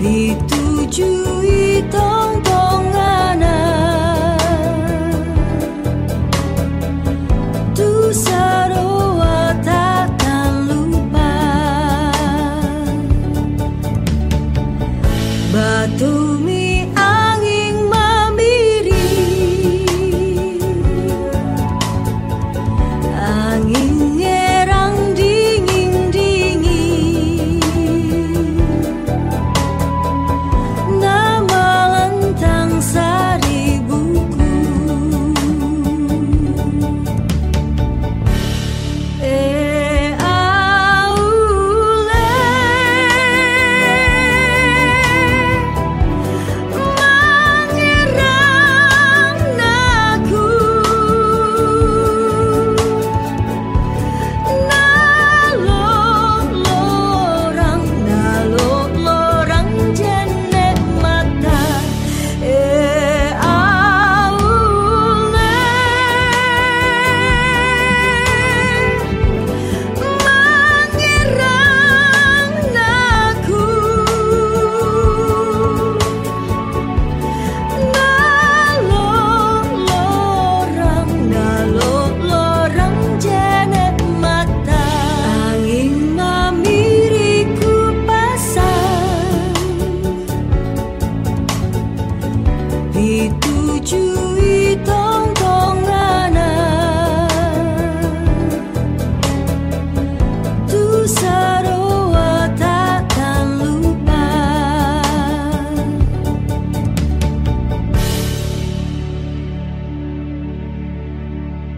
ditujui tongkonganan tu sarua takkan lupa. Batu